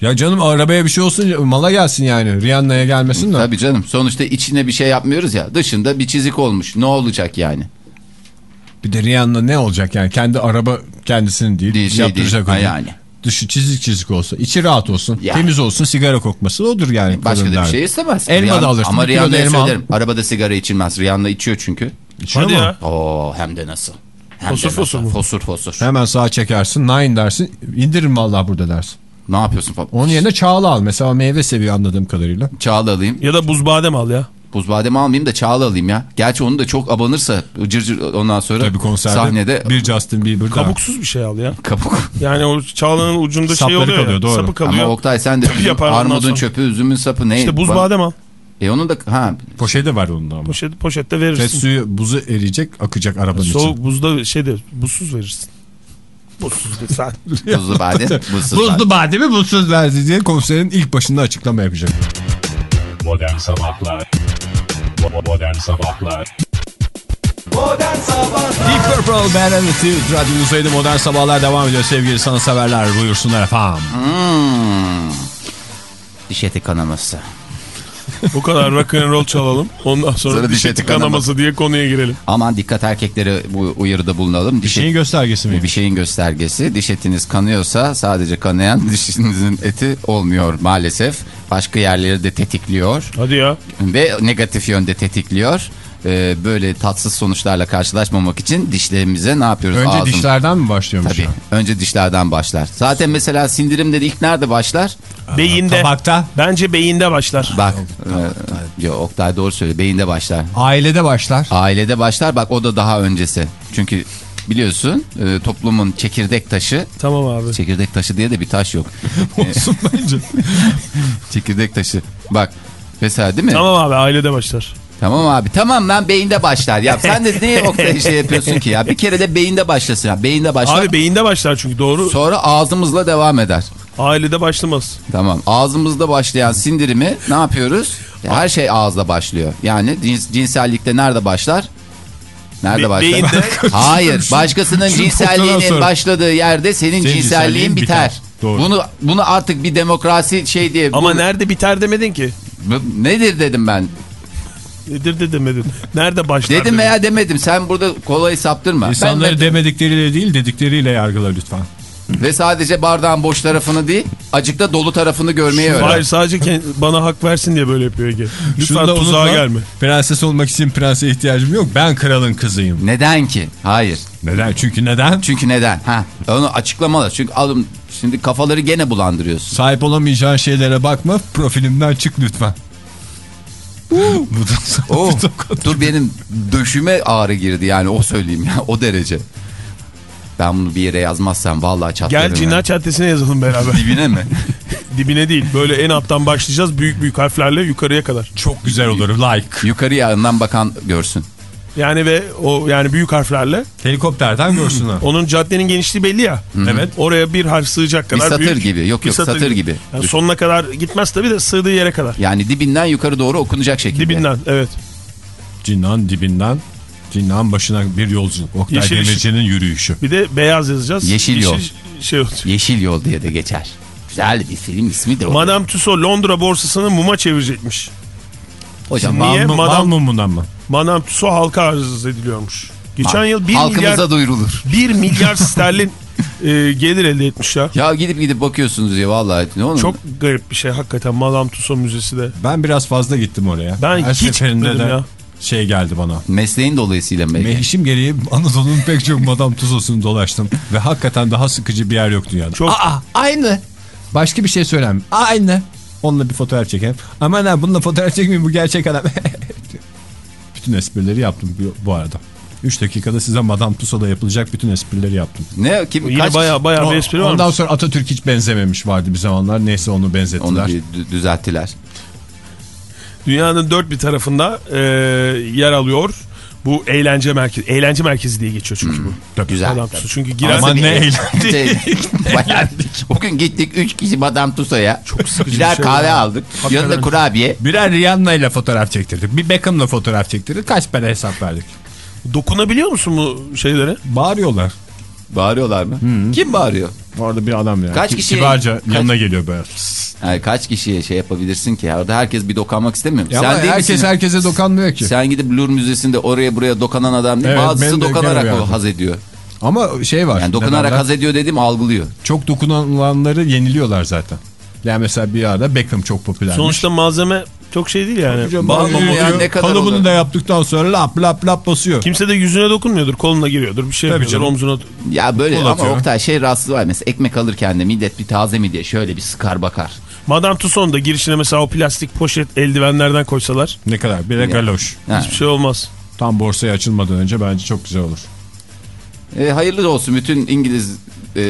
Ya canım arabaya bir şey olsun mala gelsin yani. Rihanna'ya gelmesin de. Tabii canım sonuçta içine bir şey yapmıyoruz ya. Dışında bir çizik olmuş. Ne olacak yani? Bir de Rihanna ne olacak yani? Kendi araba kendisinin değil. Değil, şey yaptıracak değil. Ha, yani. Dışı çizik çizik olsa. içi rahat olsun. Ya. Temiz olsun. Sigara kokması odur yani. Başka da bir şey istemez. Elma Rihanna- da alırsın, Ama Rihanna'ya söylerim. Arabada sigara içilmez. Rihanna içiyor çünkü. İçiyor Hadi mu? ya. Oo hem de nasıl. Hem Fosur de fosur nasıl. mu? Fosur fosur. Hemen sağa çekersin. Nine dersin. İndiririm vallahi burada dersin. Ne yapıyorsun falan? Onun yerine çağla al. Mesela meyve seviyor anladığım kadarıyla. Çağla alayım. Ya da buz badem al ya. Buz bademi almayayım da Çağla alayım ya. Gerçi onu da çok abanırsa cır cır ondan sonra Tabii konserde sahnede bir Justin Bieber daha. Kabuksuz bir şey al ya. kabuk. Yani o çağlanın ucunda şey oluyor kalıyor, ya. doğru. Sapı kalıyor. Ama Oktay sen de armudun çöpü, üzümün sapı ne? İşte buz Ba- badem al. E onun da ha Poşeti var onun da ama. Poşet, poşette Ve verirsin. suyu buzu eriyecek akacak arabanın Soğuk için. buzda şeyde buzsuz verirsin. Buzsuz lütfen. buzlu badem, buzsuz badem. Buzlu bademi buzsuz verdi diye konserin ilk başında açıklama yapacak. Modern Sabahlar Modern Sabahlar Modern Sabahlar Deep Purple Bad Attitude radyomuzdaydı. Modern Sabahlar devam ediyor sevgili sanatseverler. Buyursunlar efendim. Hmm. Diş eti kanaması. Bu kadar rock and roll çalalım. Ondan sonra, Sonra diş eti kanaması diye konuya girelim. Aman dikkat erkeklere bu uyarıda bulunalım. Diş Şeyin eti- göstergesi mi? bir şeyin göstergesi. Diş etiniz kanıyorsa sadece kanayan *laughs* dişinizin eti olmuyor maalesef. Başka yerleri de tetikliyor Hadi ya. ve negatif yönde tetikliyor. Ee, böyle tatsız sonuçlarla karşılaşmamak için dişlerimize ne yapıyoruz? Önce Ağzım- dişlerden mi başlıyormuş? Tabii. ya? Önce dişlerden başlar. Zaten mesela sindirimde de ilk nerede başlar? Beyinde. Tabakta. Bence beyinde başlar. Bak. E, yo, Oktay doğru söylüyor. Beyinde başlar. Ailede başlar. Ailede başlar. Bak o da daha öncesi. Çünkü biliyorsun e, toplumun çekirdek taşı. Tamam abi. Çekirdek taşı diye de bir taş yok. *laughs* Olsun bence. *laughs* çekirdek taşı. Bak. Mesela değil mi? Tamam abi ailede başlar. Tamam abi. Tamam lan beyinde başlar. Ya sen de niye Oktay şey yapıyorsun ki ya? Bir kere de beyinde başlasın. Ya. Beyinde başlar. Abi beyinde başlar çünkü doğru. Sonra ağzımızla devam eder. Ailede başlamaz. Tamam. Ağzımızda başlayan sindirimi ne yapıyoruz? Her şey ağızda başlıyor. Yani cins, cinsellikte nerede başlar? Nerede Be- başlar? beyinde. *laughs* Hayır. Başkasının cinselliğinin başladığı yerde senin, Senin cinselliğin biter. biter. Doğru. Bunu bunu artık bir demokrasi şey diye. Ama bu- nerede biter demedin ki. nedir dedim ben. Nedir de demedin. Nerede başlar Dedim dedin. veya demedim. Sen burada kolayı saptırma. İnsanları Ben de- demedikleriyle değil dedikleriyle yargıla lütfen. Ve sadece bardağın boş tarafını değil, acıkta dolu tarafını görmeyi öğren. Hayır sadece bana hak versin diye böyle yapıyor Ege. Lütfen Şunu da tuzağa unutma, gelme. Prenses olmak için prense ihtiyacım yok. Ben kralın kızıyım. Neden ki? Hayır. Neden? Çünkü neden? Çünkü neden? Ha, onu açıklamalı. Çünkü alım şimdi kafaları gene bulandırıyorsun. Sahip olamayacağın şeylere bakma. Profilimden çık lütfen. Bu da sana Oh, *laughs* bir tokat. *laughs* dur benim döşüme ağrı girdi yani o söyleyeyim ya o derece. Ben bunu bir yere yazmazsam vallahi çatlarım. Gel ya. Cinnat Caddesi'ne yazalım beraber. Dibine mi? *laughs* Dibine değil. Böyle en alttan başlayacağız. Büyük büyük harflerle yukarıya kadar. Çok güzel olur. Like. Yukarı yanından bakan görsün. Yani ve o yani büyük harflerle. Helikopterden görsünler. Onun caddenin genişliği belli ya. evet. Oraya bir harf sığacak Bir kadar satır büyük. gibi. Yok Bir yok satır, gibi. Yani sonuna kadar gitmez tabii de sığdığı yere kadar. Yani dibinden yukarı doğru okunacak şekilde. Dibinden evet. Cinnan dibinden. Cinnan başına bir yolculuk. Oktay Yeşil Demirci'nin yürüyüşü. Bir de beyaz yazacağız. Yeşil yol. Şey olacak. Yeşil Yol diye de geçer. Güzel bir film ismidir o. Madame Tussauds Londra borsasını muma çevirecekmiş. Hocam Niye? Mı, Madam- mumundan mı? Madame Tussauds halka arz ediliyormuş. Geçen yıl 1 halkımıza milyar, duyurulur. 1 milyar *laughs* sterlin e, gelir elde etmiş ya. Ya gidip gidip bakıyorsunuz ya vallahi ne olur. Çok garip bir şey hakikaten Madame Tussauds Müzesi de. Ben biraz fazla gittim oraya. Ben Her hiç gitmedim de ya. şey geldi bana. Mesleğin dolayısıyla belki. Mehişim gereği Anadolu'nun pek çok Madame Tussauds'unu dolaştım. Ve hakikaten daha sıkıcı bir yer yok dünyada. Çok- Aa aynı. Başka bir şey söyleyeyim. Aynı. Onunla bir fotoğraf çekelim. Aman ha bununla fotoğraf çekmeyin bu gerçek adam. *laughs* bütün esprileri yaptım bu- arada. 3 dakikada size Madame Tussauds'da yapılacak bütün esprileri yaptım. Ne kim Yine kaç baya baya bir espri var. Ondan sonra Atatürk hiç benzememiş vardı bir zamanlar. Neyse onu onu benzettiler. bir dü- düzelttiler. Dünyanın dört bir tarafında e, yer alıyor. Bu eğlence merkezi. Eğlence merkezi diye geçiyor çünkü bu. Tabii. Güzel. Madame Tussauds. Çünkü girer Aman ne eğlence. *laughs* Bayağı- Bugün gittik 3 kişi Madame Tussauds'a. Çok sıkıcı Birer bir şey kahve ya. aldık. Hakikaten. Yanında kurabiye. Birer Rihanna ile fotoğraf çektirdik. Bir Beckham'la fotoğraf çektirdik. Kaç para hesap verdik? Dokunabiliyor musun bu şeylere? Bağırıyorlar. Bağırıyorlar mı? Kim bağırıyor? Orada bir adam yani. Kaç Ki- kişi- Kibarca kaç- yanına geliyor böyle. Yani kaç kişiye şey yapabilirsin ki? Orada herkes bir dokanmak istemiyor mu? Ya Sen değil herkes misin? herkese dokanmıyor ki. Sen gidip Louvre Müzesi'nde oraya buraya dokunan adam değil. Evet, Bazısı dokanarak o haz ediyor. Ama şey var. Yani dokunarak nedenler? haz ediyor dediğim algılıyor. Çok dokunulanları yeniliyorlar zaten. Yani mesela bir arada Beckham çok popülermiş. Sonuçta malzeme çok şey değil yani. Hocam, Bağlı bağlı mı ya? oluyor. Ne kadar Kalıbını olur? da yaptıktan sonra lap lap lap basıyor. Kimse de yüzüne dokunmuyordur. Koluna giriyordur. Bir şey Tabii yapıyordur. canım. Omzuna. Ya böyle ama atıyor. Oktay şey rahatsız var. Mesela ekmek alırken de millet bir taze mi diye şöyle bir sıkar bakar. Madame Tussauds da girişine mesela o plastik poşet eldivenlerden koysalar Ne kadar? Bir de galoş. Hiçbir şey olmaz. Tam borsaya açılmadan önce bence çok güzel olur. E, hayırlı olsun bütün İngiliz e,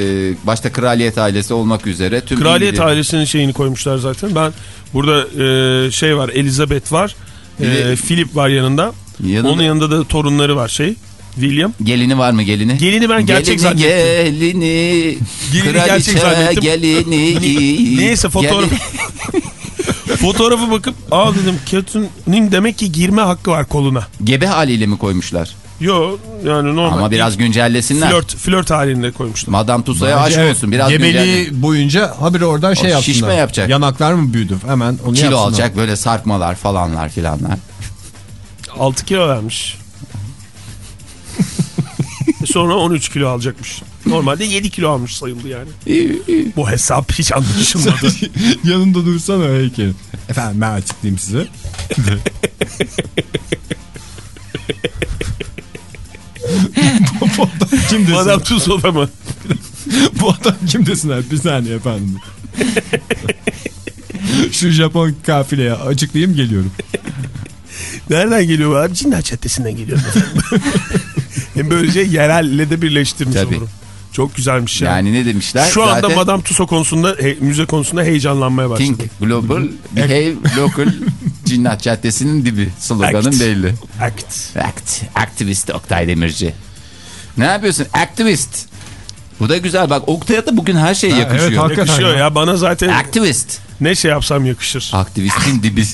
başta kraliyet ailesi olmak üzere tüm Kraliyet İngiliz- ailesinin şeyini koymuşlar zaten. Ben burada e, şey var Elizabeth var. E, Philip var yanında. Yanında- Onun yanında da torunları var şey. William. Gelini var mı gelini? Gelini ben gerçek gelini, zannettim. Gelini, Gelini gerçek zannettim. gelini. *laughs* Neyse fotoğraf. *laughs* Fotoğrafa bakıp aa dedim Catherine'in demek ki girme hakkı var koluna. Gebe haliyle mi koymuşlar? Yo yani normal. Ama biraz güncellesinler. flört, flört halinde koymuşlar. Madame Tussauds'a aşk Evet, olsun. Biraz Gebeliği boyunca habire oradan şey O yapsınlar. şişme yapacak. Yanaklar mı büyüdü? Hemen onu Kilo yapsınlar. alacak böyle sarkmalar falanlar filanlar. 6 kilo vermiş. *laughs* Sonra 13 kilo alacakmış. Normalde 7 kilo almış sayıldı yani. Bu hesap hiç anlaşılmadı. *laughs* Yanında dursana heykel. Efendim ben açıklayayım size. *laughs* *laughs* bu adam kim desin? Madame Tussauds'a mı? bu adam kim desinler? Bir saniye efendim. *laughs* Şu Japon kafileye açıklayayım geliyorum. Nereden geliyor bu abi? Cinler Çetesi'nden geliyor. *laughs* Hem böylece yerelle de birleştirmiş Tabii. olurum. Çok güzelmiş yani. Yani ne demişler? Şu anda Zaten Madame Tussauds konusunda, he- müze konusunda heyecanlanmaya başladı. Think Global Behave Local Cinnat Caddesi'nin dibi sloganın Act. belli. Act. Act. Aktivist Oktay Demirci. Ne yapıyorsun? Aktivist. Bu da güzel bak Oktay'a da bugün her şey Ha, yakışıyor. evet, hakikaten Yakışıyor ya. ya. Bana zaten Aktivist. ne şey yapsam yakışır. Aktivistin dibi.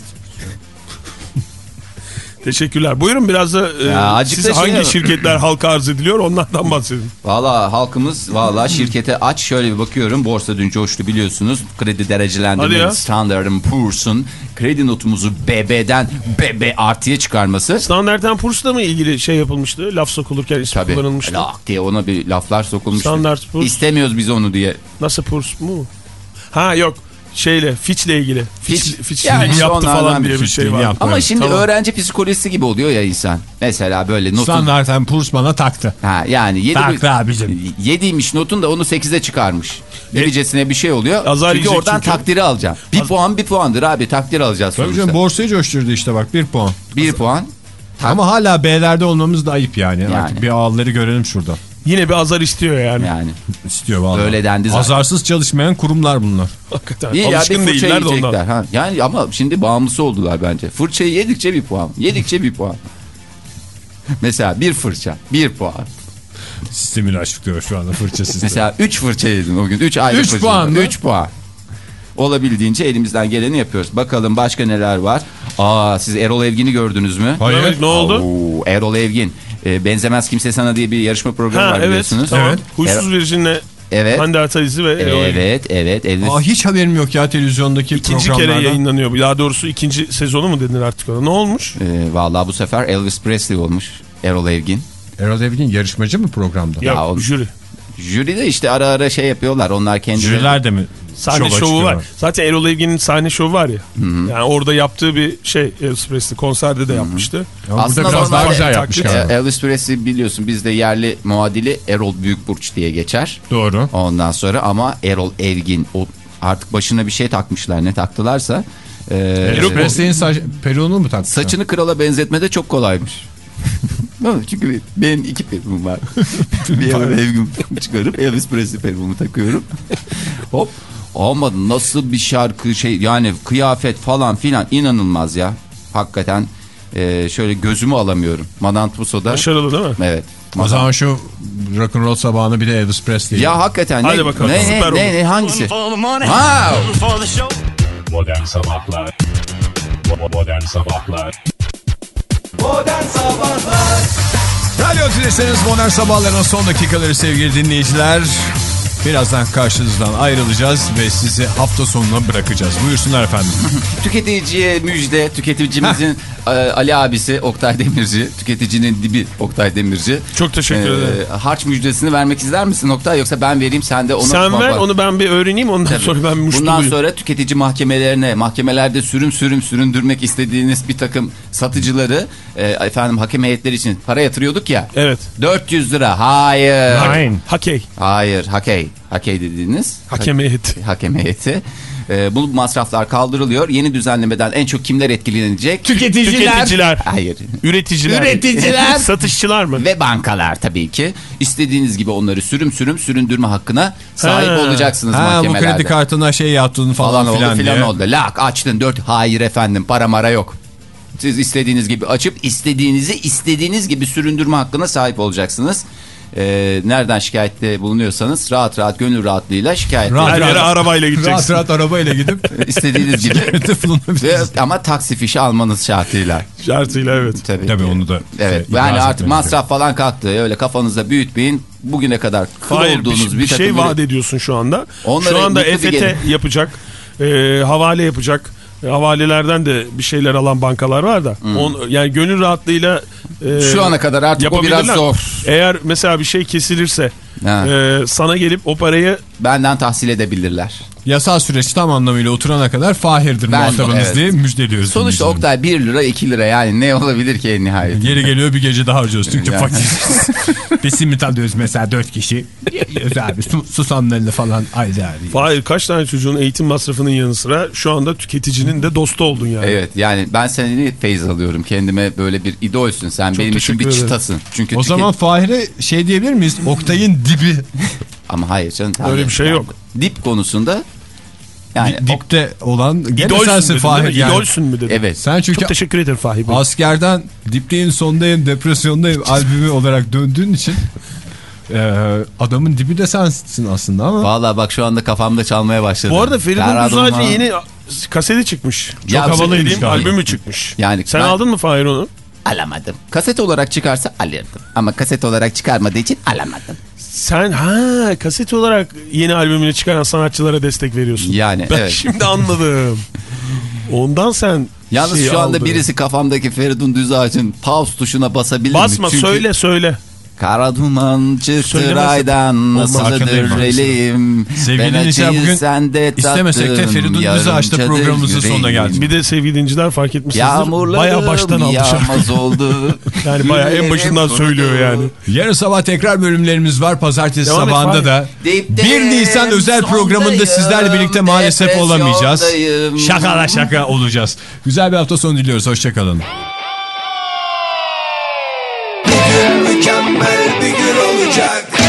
Teşekkürler. Buyurun biraz da e, Ya, şey hangi şirketler halka arz ediliyor onlardan bahsedin. Valla halkımız valla şirkete aç şöyle bir bakıyorum. Borsa dün coştu biliyorsunuz. Kredi derecelendirme. Standard Poor's'un kredi notumuzu BB'den BB artıya çıkarması. Standart Poor's'la mı ilgili şey yapılmıştı? Laf sokulurken ismi Tabii. kullanılmıştı. Lak diye ona bir laflar sokulmuştu. Standard Poor's. İstemiyoruz biz onu diye. Nasıl Poor's mu? Ha yok. Şeyle Fitch'le ilgili. Fitch, Fitch- Fitch Yani yaptı falan bir diye bir şey var. yaptı. Ama Evet, şimdi tamam. öğrenci psikolojisi gibi oluyor ya insan. Mesela böyle notun... Standarten Purs bana taktı. Ha, yani 7 Taktı abicim. 7'ymiş notun da onu 8'e çıkarmış. Derecesine bir şey oluyor. Azar çünkü oradan çünkü. takdiri alacaksın. Bir puan bir puandır abi takdir alacağız Tabii sonuçta. canım borsayı coşturdu işte bak bir puan. Bir puan. Tak- Ama hala B'lerde olmamız da ayıp yani. Yani. Artık bir A'ları görelim şurada. Yine bir azar istiyor yani. Yani. İstiyor vallahi. Öyle dendi zaten. Azarsız çalışmayan kurumlar bunlar. Hakikaten. İyi ya Alışkın fırça değiller de ondan. Ha. Yani ama şimdi bağımlısı oldular bence. Fırçayı yedikçe bir puan. Yedikçe bir puan. Mesela bir fırça. Bir puan. Sistemini açıklıyor şu anda fırça *laughs* sistemi. Mesela 3 fırça yedin o gün. 3 ayrı Üç fırça. puan mı? 3 puan. Olabildiğince elimizden geleni yapıyoruz. Bakalım başka neler var. Aa siz Erol Evgin'i gördünüz mü? Hayır. Ne oldu? Oo, Erol Evgin. Ee, Benzemez Kimse Sana diye bir yarışma programı Ha var evet. biliyorsunuz. Tamam. Evet. Huysuz Virjin'le Evet. Hande Ataizi ve. Evet, evet. Elvis. Aa, hiç haberim yok ya televizyondaki İkinci programlardan. kere yayınlanıyor. bu. Daha doğrusu ikinci sezonu mu dedin artık ona? Ne olmuş? Ee, vallahi bu sefer Elvis Presley olmuş. Erol Evgin. Erol Evgin yarışmacı mı programda? Ya, Ya o- jüri. Jüri de işte ara ara şey yapıyorlar. Onlar kendileri. Jüriler de mi? Sahne şova şovu var. Zaten Erol Evgin'in sahne şovu var ya. Yani orada yaptığı bir şey Elvis Presley konserde de yapmıştı. Ama Aslında burada biraz daha güzel yapmış galiba. Ee, Elvis Presley biliyorsun bizde yerli muadili Erol Büyükburç diye geçer. Doğru. Ondan sonra ama Erol Evgin o artık başına bir şey takmışlar. Ne taktılarsa. e, Erol Presley'in saç, peruğunu mu taktı? saçını krala benzetmede çok kolaymış. *laughs* Çünkü benim iki peruğum var. *laughs* bir Erol Evgin çıkarıp Elvis Presley peruğumu takıyorum. *laughs* Hop. Olmadı nasıl bir şarkı şey yani kıyafet falan filan inanılmaz ya. Hakikaten e, şöyle gözümü alamıyorum. Madame Tussauds'da. Başarılı değil mi? Evet. O zaman şu rock'n'roll sabahını bir de Elvis Presley. Ya hakikaten Hadi ne, bakalım, ne, süper ne, oldu. ne, ne, hangisi? Wow. Modern Sabahlar Modern Sabahlar Modern Sabahlar Radyo Tülesi'niz Modern Sabahların son dakikaları sevgili dinleyiciler. Birazdan karşınızdan ayrılacağız ve sizi hafta sonuna bırakacağız. Buyursunlar efendim. *laughs* Tüketiciye müjde, tüketicimizin e, Ali abisi Oktay Demirci, tüketicinin dibi Oktay Demirci. Çok teşekkür Ee, ederim. Harç müjdesini vermek ister misin Oktay yoksa ben vereyim sen de onu... Sen ver Bak- onu ben bir öğreneyim ondan Tabii. sonra ben muştu Bundan sonra tüketici mahkemelerine, mahkemelerde sürüm sürüm süründürmek istediğiniz bir takım satıcıları e, efendim hakem heyetleri için para yatırıyorduk ya. Evet. 400 lira. Hayır. Hayır. Hakey. Hayır. Hakey. Hakey dediğiniz. Hakem heyeti. hakem heyeti E, bu masraflar kaldırılıyor. Yeni düzenlemeden en çok kimler etkilenecek? Tüketiciler. Hayır. Üreticiler. Üreticiler. *laughs* Satışçılar mı? Ve bankalar tabii ki. İstediğiniz gibi onları sürüm sürüm süründürme hakkına sahip Ha. olacaksınız Ha, bu mahkemelerde. kredi kartına şey yaptın falan, falan filan filan oldu. Lak açtın dört. Hayır efendim para mara yok. Siz istediğiniz gibi açıp istediğinizi istediğiniz gibi süründürme hakkına sahip olacaksınız. Ee, nereden şikayette bulunuyorsanız rahat rahat gönül rahatlığıyla şikayet Rahat Her yere rahat- arabayla Rahat gideceksin. rahat arabayla gidip *laughs* istediğiniz gibi. ama taksi fişi almanız şartıyla. Şartıyla evet. Tabii. Tabii onu da Evet şey, yani artık masraf falan kalktı. Öyle kafanızda büyütmeyin. Bugüne kadar kıl Hayır bir, olduğunuz şey- bir, bir şey takım vaat ediyorsun şu anda. Onlara şu anda bir EFT gelin. yapacak. e, havale yapacak. E, havalelerden de bir şeyler alan bankalar var da. On, yani gönül rahatlığıyla e, Şu ana kadar artık o biraz zor. Eğer mesela bir şey kesilirse Ha. e, sana gelip o parayı Benden tahsil edebilirler. Yasal süreç tam anlamıyla oturana kadar Fahir'dir Ben- muhatabınız evet. diye müjdeliyoruz. Sonuçta. Oktay 1 lira 2 lira yani ne olabilir ki en nihayet? Geri geliyor bir gece daha harcıyoruz çünkü *laughs* Yani. fakiriz. Biz simit alıyoruz mesela dört kişi. Yiyoruz abi su, susamlarını falan ayrı ayrı. Hayır kaç tane çocuğun eğitim masrafının yanı sıra şu anda tüketicinin de dostu oldun yani. Evet yani ben seni feyiz alıyorum. Kendime böyle bir idolsün. Sen benim için bir çıtasın. Çünkü O tüket- zaman Fahir'e şey diyebilir miyiz? Oktay'ın dibi. Ama hayır canım. Öyle bir şey yok. Dip konusunda yani Di- dipte olan gene sensin Fahir. yani. İdolsün mü dedin? evet. Sen çünkü Çok teşekkür ederim Fahir Bey. askerden dipteyim sondayım depresyondayım albümü olarak döndüğün için e, adamın dibi de sensin aslında ama Vallahi bak şu anda kafamda çalmaya başladı. Bu arada Feridun Düzağaç'ın yeni kaseti çıkmış. Çok Ya, havalı havalıymış dediğim galiba. albümü çıkmış. Yani Sen ben- aldın mı Fahir onu? Alamadım. Kaset olarak çıkarsa alırdım. Ama kaset olarak çıkarmadığı için alamadım. Sen ha kaset olarak yeni albümünü çıkaran sanatçılara destek veriyorsun. Yani, ben evet. şimdi anladım. Ondan sen Yalnız şeyi şu anda aldın. birisi kafamdaki Feridun Düzağaç'ın pause tuşuna basabilir mi? basma Çünkü söyle söyle. Kara duman çıktı raydan nasıl Farkındayım ben. dırreleyim. Sevgili dinleyiciler, bugün sende istemesek de Feridun çadır programımızın sonuna geldik. Bir de sevgili dinciler fark etmişsinizdir. Baya baştan aldı yağmaz oldu. *laughs* Yani baya en başından söylüyor yani. Yarın sabah tekrar bölümlerimiz var. Pazartesi Devam sabahında da. Dipte 1 Nisan özel programında sizlerle birlikte maalesef olamayacağız. Şaka la şaka olacağız. Güzel bir hafta sonu diliyoruz. Hoşçakalın. Jack.